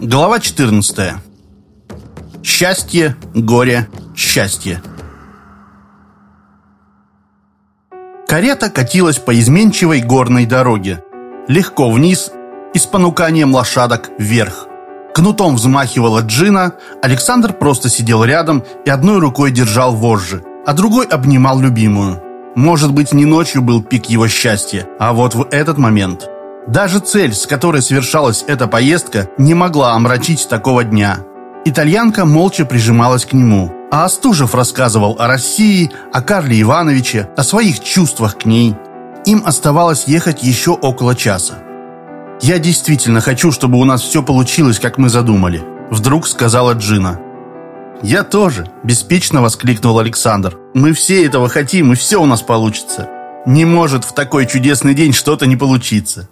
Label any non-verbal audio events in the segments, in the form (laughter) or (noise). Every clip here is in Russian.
Глава 14. Счастье, горе, счастье. Карета катилась по изменчивой горной дороге. Легко вниз и с понуканием лошадок вверх. Кнутом взмахивала Джина, Александр просто сидел рядом и одной рукой держал вожжи, а другой обнимал любимую. Может быть, не ночью был пик его счастья, а вот в этот момент – даже цель, с которой совершалась эта поездка, не могла омрачить такого дня. Итальянка молча прижималась к нему, а Остужев рассказывал о России, о Карле Ивановиче, о своих чувствах к ней. Им оставалось ехать еще около часа. «Я действительно хочу, чтобы у нас все получилось, как мы задумали», вдруг сказала Джина. «Я тоже», – беспечно воскликнул Александр. «Мы все этого хотим, и все у нас получится. Не может в такой чудесный день что-то не получиться».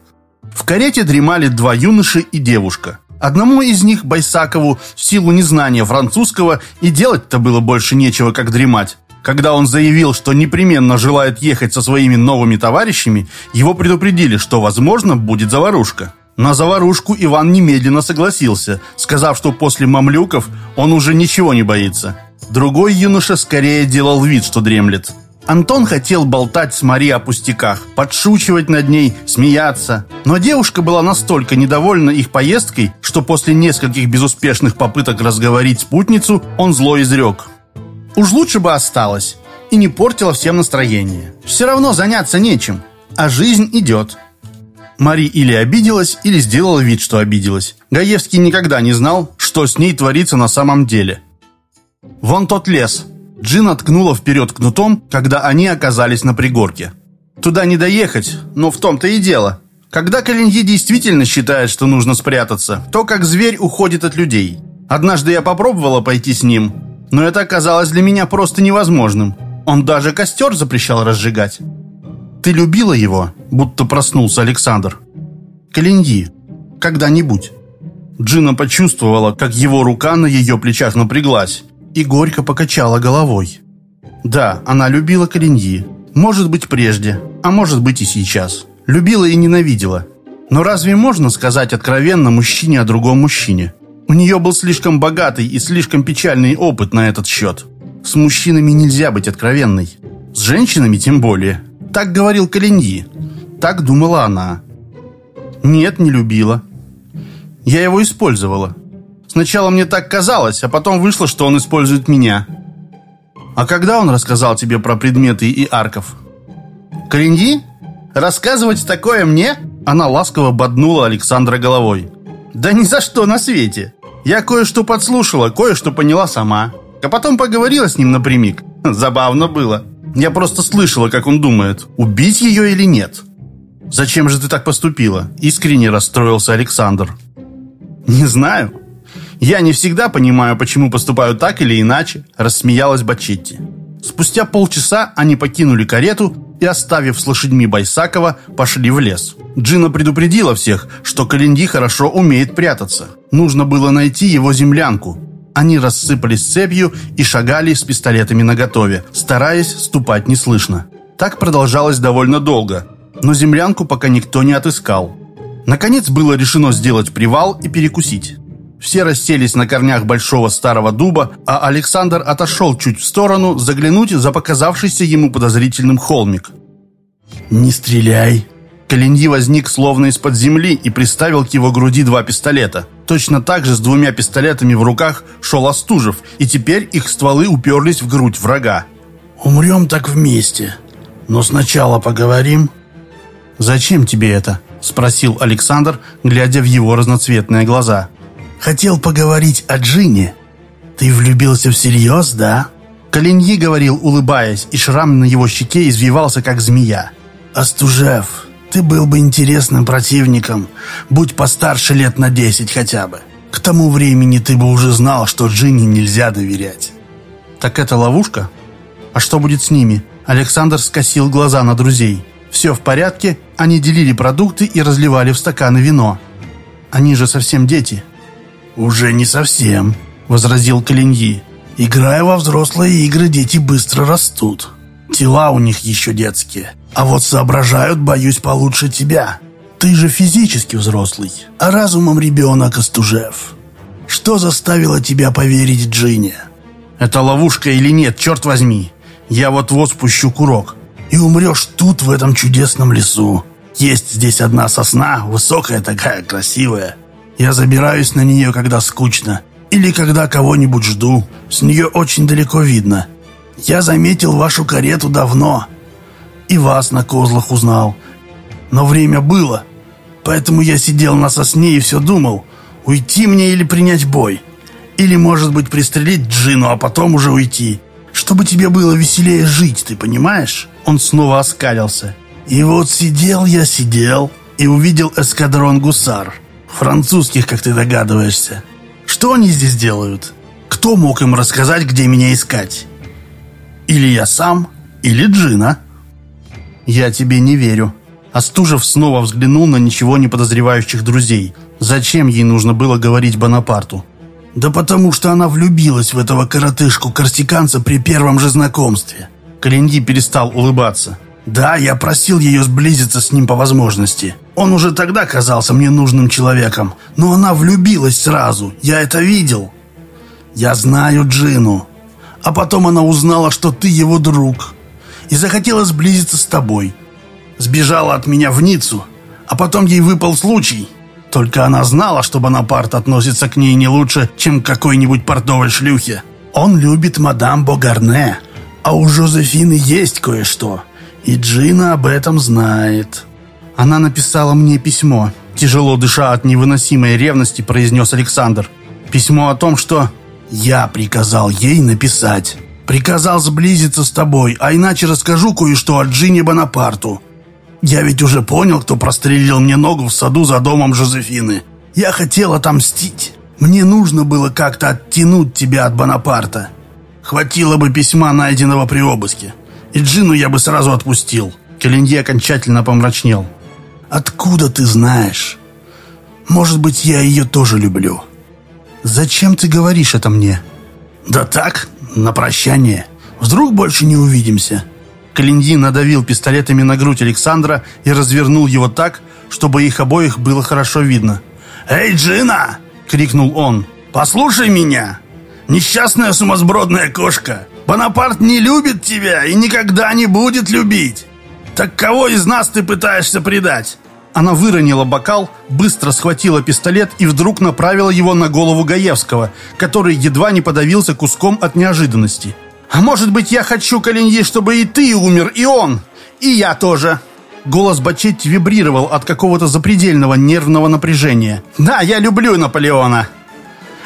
В карете дремали два юноши и девушка. Одному из них, Байсакову, в силу незнания французского, и делать-то было больше нечего, как дремать. Когда он заявил, что непременно желает ехать со своими новыми товарищами, его предупредили, что, возможно, будет заварушка. На заварушку Иван немедленно согласился, сказав, что после мамлюков он уже ничего не боится. Другой юноша скорее делал вид, что дремлет. Антон хотел болтать с Мари о пустяках, подшучивать над ней, смеяться. Но девушка была настолько недовольна их поездкой, что после нескольких безуспешных попыток разговорить спутницу, он зло изрек. «Уж лучше бы осталось и не портила всем настроение. Все равно заняться нечем, а жизнь идет». Мари или обиделась, или сделала вид, что обиделась. Гаевский никогда не знал, что с ней творится на самом деле. «Вон тот лес», Джин откнула вперед кнутом, когда они оказались на пригорке. Туда не доехать, но в том-то и дело. Когда Калиньи действительно считает, что нужно спрятаться, то как зверь уходит от людей. Однажды я попробовала пойти с ним, но это оказалось для меня просто невозможным. Он даже костер запрещал разжигать. Ты любила его, будто проснулся Александр. Калиньи. Когда-нибудь. Джина почувствовала, как его рука на ее плечах напряглась, и горько покачала головой. Да, она любила Калиньи. Может быть, прежде, а может быть и сейчас. Любила и ненавидела. Но разве можно сказать откровенно мужчине о другом мужчине? У нее был слишком богатый и слишком печальный опыт на этот счет. С мужчинами нельзя быть откровенной. С женщинами тем более. Так говорил Калиньи. Так думала она. Нет, не любила. Я его использовала. Сначала мне так казалось, а потом вышло, что он использует меня. А когда он рассказал тебе про предметы и арков? Кореньи? Рассказывать такое мне? Она ласково боднула Александра головой. Да ни за что на свете. Я кое-что подслушала, кое-что поняла сама. А потом поговорила с ним напрямик. (laughs) Забавно было. Я просто слышала, как он думает, убить ее или нет. «Зачем же ты так поступила?» Искренне расстроился Александр. «Не знаю. «Я не всегда понимаю, почему поступаю так или иначе», – рассмеялась Бачетти. Спустя полчаса они покинули карету и, оставив с лошадьми Байсакова, пошли в лес. Джина предупредила всех, что Калинди хорошо умеет прятаться. Нужно было найти его землянку. Они рассыпались цепью и шагали с пистолетами наготове, стараясь ступать неслышно. Так продолжалось довольно долго, но землянку пока никто не отыскал. Наконец было решено сделать привал и перекусить. Все расселись на корнях большого старого дуба, а Александр отошел чуть в сторону, заглянуть за показавшийся ему подозрительным холмик. «Не стреляй!» Калиньи возник словно из-под земли и приставил к его груди два пистолета. Точно так же с двумя пистолетами в руках шел Остужев, и теперь их стволы уперлись в грудь врага. «Умрем так вместе, но сначала поговорим». «Зачем тебе это?» – спросил Александр, глядя в его разноцветные глаза. Хотел поговорить о Джине. Ты влюбился всерьез, да?» Калиньи говорил, улыбаясь, и шрам на его щеке извивался, как змея. «Остужев, ты был бы интересным противником, будь постарше лет на десять хотя бы. К тому времени ты бы уже знал, что Джинни нельзя доверять». «Так это ловушка? А что будет с ними?» Александр скосил глаза на друзей. «Все в порядке, они делили продукты и разливали в стаканы вино. Они же совсем дети». «Уже не совсем», — возразил Калиньи. «Играя во взрослые игры, дети быстро растут. Тела у них еще детские. А вот соображают, боюсь, получше тебя. Ты же физически взрослый, а разумом ребенок остужев. Что заставило тебя поверить Джине? Это ловушка или нет, черт возьми. Я вот-вот спущу курок. И умрешь тут, в этом чудесном лесу. Есть здесь одна сосна, высокая такая, красивая. Я забираюсь на нее, когда скучно. Или когда кого-нибудь жду. С нее очень далеко видно. Я заметил вашу карету давно. И вас на козлах узнал. Но время было. Поэтому я сидел на сосне и все думал, уйти мне или принять бой. Или, может быть, пристрелить Джину, а потом уже уйти. Чтобы тебе было веселее жить, ты понимаешь? Он снова оскалился. И вот сидел я, сидел и увидел эскадрон гусар. Французских, как ты догадываешься. Что они здесь делают? Кто мог им рассказать, где меня искать? Или я сам, или Джина? Я тебе не верю. Остужев снова взглянул на ничего не подозревающих друзей. Зачем ей нужно было говорить Бонапарту? Да потому что она влюбилась в этого коротышку-корсиканца при первом же знакомстве. Калинди перестал улыбаться. Да, я просил ее сблизиться с ним по возможности. Он уже тогда казался мне нужным человеком, но она влюбилась сразу, я это видел. Я знаю Джину. А потом она узнала, что ты его друг. И захотела сблизиться с тобой. Сбежала от меня в Ниццу, а потом ей выпал случай. Только она знала, что Бонапарт относится к ней не лучше, чем к какой-нибудь портовой шлюхе. Он любит мадам Богарне, а у Жозефины есть кое-что – и Джина об этом знает. Она написала мне письмо. Тяжело дыша от невыносимой ревности, произнес Александр. Письмо о том, что я приказал ей написать. Приказал сблизиться с тобой, а иначе расскажу кое-что о Джине Бонапарту. Я ведь уже понял, кто прострелил мне ногу в саду за домом Жозефины. Я хотел отомстить. Мне нужно было как-то оттянуть тебя от Бонапарта. Хватило бы письма, найденного при обыске. И Джину я бы сразу отпустил. Калинди окончательно помрачнел. «Откуда ты знаешь? Может быть, я ее тоже люблю». «Зачем ты говоришь это мне?» «Да так, на прощание. Вдруг больше не увидимся». Калинди надавил пистолетами на грудь Александра и развернул его так, чтобы их обоих было хорошо видно. «Эй, Джина!» — крикнул он. «Послушай меня! Несчастная сумасбродная кошка! Бонапарт не любит тебя и никогда не будет любить. Так кого из нас ты пытаешься предать?» Она выронила бокал, быстро схватила пистолет и вдруг направила его на голову Гаевского, который едва не подавился куском от неожиданности. «А может быть, я хочу, Калиньи, чтобы и ты умер, и он, и я тоже!» Голос Бачетти вибрировал от какого-то запредельного нервного напряжения. «Да, я люблю Наполеона!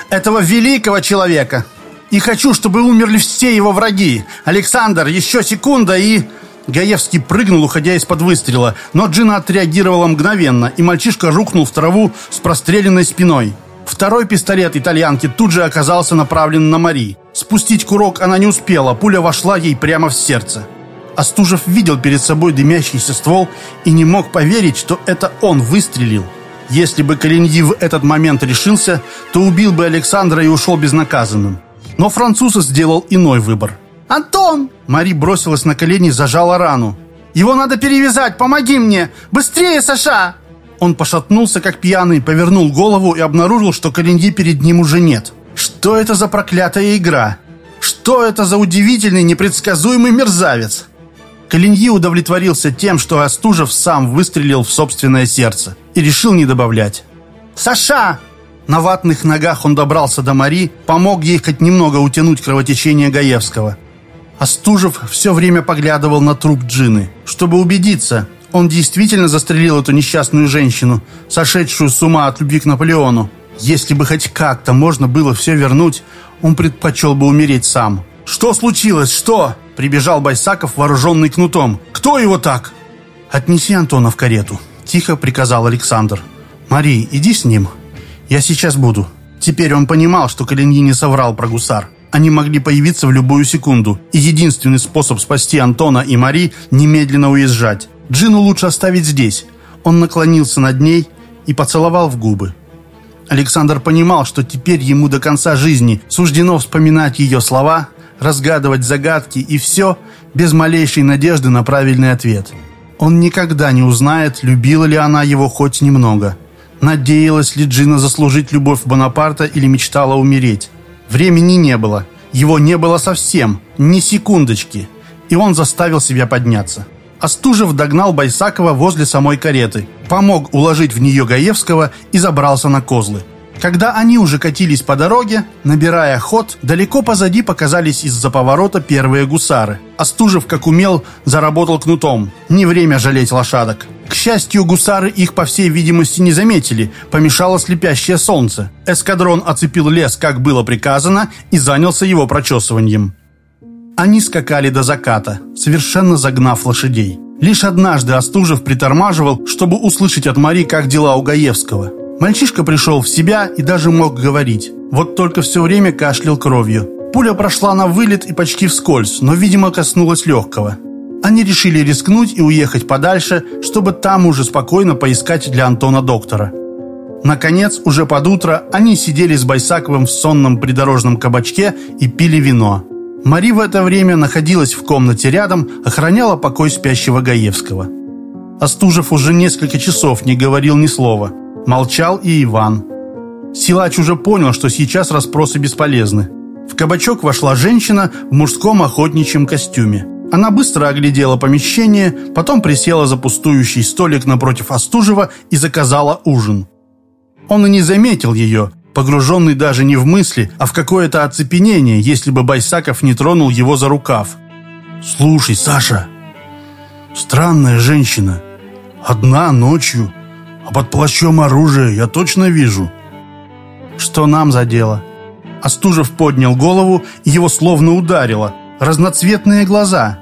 Этого великого человека! И хочу, чтобы умерли все его враги. Александр, еще секунда и...» Гаевский прыгнул, уходя из-под выстрела, но Джина отреагировала мгновенно, и мальчишка рухнул в траву с простреленной спиной. Второй пистолет итальянки тут же оказался направлен на Мари. Спустить курок она не успела, пуля вошла ей прямо в сердце. Остужев видел перед собой дымящийся ствол и не мог поверить, что это он выстрелил. Если бы Калиньи в этот момент решился, то убил бы Александра и ушел безнаказанным. Но француз сделал иной выбор. «Антон!» Мари бросилась на колени и зажала рану. «Его надо перевязать! Помоги мне! Быстрее, Саша!» Он пошатнулся, как пьяный, повернул голову и обнаружил, что Калиньи перед ним уже нет. Что это за проклятая игра? Что это за удивительный, непредсказуемый мерзавец? Калиньи удовлетворился тем, что Остужев сам выстрелил в собственное сердце и решил не добавлять. «Саша!» На ватных ногах он добрался до Мари, помог ей хоть немного утянуть кровотечение Гаевского. Остужев все время поглядывал на труп Джины, чтобы убедиться, он действительно застрелил эту несчастную женщину, сошедшую с ума от любви к Наполеону. Если бы хоть как-то можно было все вернуть, он предпочел бы умереть сам. «Что случилось? Что?» Прибежал Байсаков, вооруженный кнутом. «Кто его так?» «Отнеси Антона в карету», – тихо приказал Александр. «Мари, иди с ним». «Я сейчас буду». Теперь он понимал, что Калиньи не соврал про гусар. Они могли появиться в любую секунду, и единственный способ спасти Антона и Мари – немедленно уезжать. Джину лучше оставить здесь. Он наклонился над ней и поцеловал в губы. Александр понимал, что теперь ему до конца жизни суждено вспоминать ее слова, разгадывать загадки и все без малейшей надежды на правильный ответ. Он никогда не узнает, любила ли она его хоть немного – Надеялась ли Джина заслужить любовь Бонапарта или мечтала умереть? Времени не было. Его не было совсем, ни секундочки. И он заставил себя подняться. Остужев догнал Байсакова возле самой кареты, помог уложить в нее Гаевского и забрался на козлы. Когда они уже катились по дороге, набирая ход, далеко позади показались из-за поворота первые гусары. Остужев, как умел, заработал кнутом. Не время жалеть лошадок. К счастью, гусары их, по всей видимости, не заметили. Помешало слепящее солнце. Эскадрон оцепил лес, как было приказано, и занялся его прочесыванием. Они скакали до заката, совершенно загнав лошадей. Лишь однажды Остужев притормаживал, чтобы услышать от Мари, как дела у Гаевского. Мальчишка пришел в себя и даже мог говорить. Вот только все время кашлял кровью. Пуля прошла на вылет и почти вскользь, но, видимо, коснулась легкого. Они решили рискнуть и уехать подальше, чтобы там уже спокойно поискать для Антона доктора. Наконец, уже под утро, они сидели с Байсаковым в сонном придорожном кабачке и пили вино. Мари в это время находилась в комнате рядом, охраняла покой спящего Гаевского. Остужев уже несколько часов не говорил ни слова. Молчал и Иван. Силач уже понял, что сейчас расспросы бесполезны. В кабачок вошла женщина в мужском охотничьем костюме. Она быстро оглядела помещение, потом присела за пустующий столик напротив Остужева и заказала ужин. Он и не заметил ее, погруженный даже не в мысли, а в какое-то оцепенение, если бы Байсаков не тронул его за рукав. «Слушай, Саша, странная женщина. Одна ночью, а под плащом оружие я точно вижу». «Что нам за дело?» Остужев поднял голову, его словно ударило. Разноцветные глаза.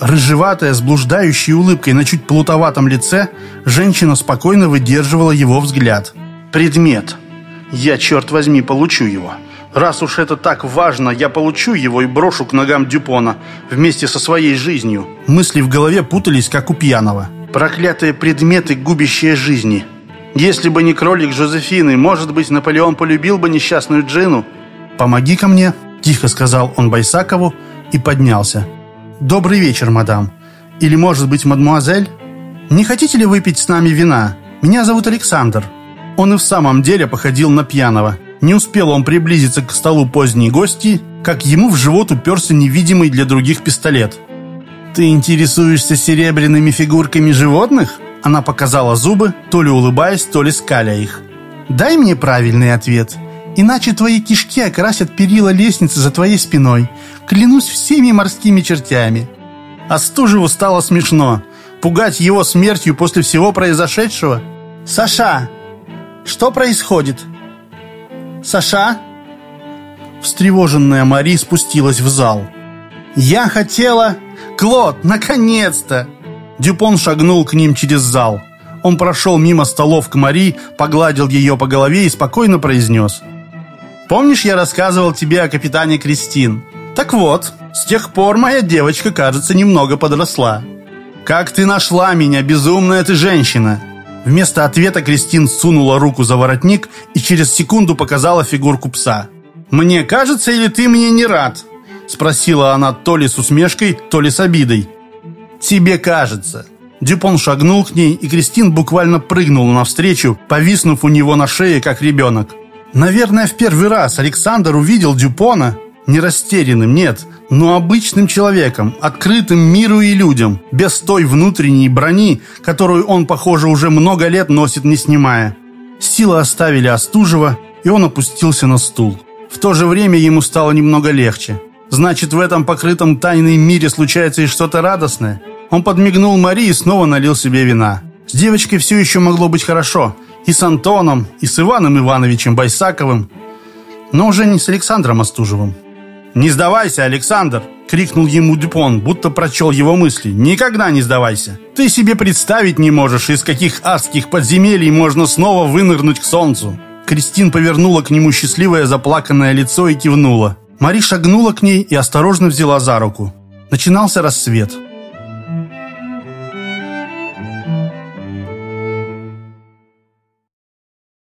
Рыжеватая, с блуждающей улыбкой на чуть плутоватом лице, женщина спокойно выдерживала его взгляд. «Предмет. Я, черт возьми, получу его. Раз уж это так важно, я получу его и брошу к ногам Дюпона вместе со своей жизнью». Мысли в голове путались, как у пьяного. «Проклятые предметы, губящие жизни». Если бы не кролик Жозефины, может быть, Наполеон полюбил бы несчастную Джину. «Помоги-ка мне», – тихо сказал он Байсакову и поднялся. «Добрый вечер, мадам. Или, может быть, мадмуазель? Не хотите ли выпить с нами вина? Меня зовут Александр». Он и в самом деле походил на пьяного. Не успел он приблизиться к столу поздней гости, как ему в живот уперся невидимый для других пистолет. «Ты интересуешься серебряными фигурками животных?» Она показала зубы, то ли улыбаясь, то ли скаля их. «Дай мне правильный ответ, иначе твои кишки окрасят перила лестницы за твоей спиной. Клянусь всеми морскими чертями». Остужеву стало смешно. Пугать его смертью после всего произошедшего? «Саша, что происходит?» «Саша?» Встревоженная Мари спустилась в зал. «Я хотела...» «Клод, наконец-то!» Дюпон шагнул к ним через зал. Он прошел мимо столов к Мари, погладил ее по голове и спокойно произнес. «Помнишь, я рассказывал тебе о капитане Кристин? Так вот, с тех пор моя девочка, кажется, немного подросла. Как ты нашла меня, безумная ты женщина!» Вместо ответа Кристин сунула руку за воротник и через секунду показала фигурку пса. «Мне кажется, или ты мне не рад?» Спросила она то ли с усмешкой, то ли с обидой. «Тебе кажется». Дюпон шагнул к ней, и Кристин буквально прыгнула навстречу, повиснув у него на шее, как ребенок. Наверное, в первый раз Александр увидел Дюпона не растерянным, нет, но обычным человеком, открытым миру и людям, без той внутренней брони, которую он, похоже, уже много лет носит, не снимая. Силы оставили Остужева, и он опустился на стул. В то же время ему стало немного легче. Значит, в этом покрытом тайной мире случается и что-то радостное. Он подмигнул Марии и снова налил себе вина. С девочкой все еще могло быть хорошо. И с Антоном, и с Иваном Ивановичем Байсаковым. Но уже не с Александром Остужевым. «Не сдавайся, Александр!» — крикнул ему Дюпон, будто прочел его мысли. «Никогда не сдавайся! Ты себе представить не можешь, из каких адских подземелий можно снова вынырнуть к солнцу!» Кристин повернула к нему счастливое заплаканное лицо и кивнула. Мари шагнула к ней и осторожно взяла за руку. Начинался рассвет.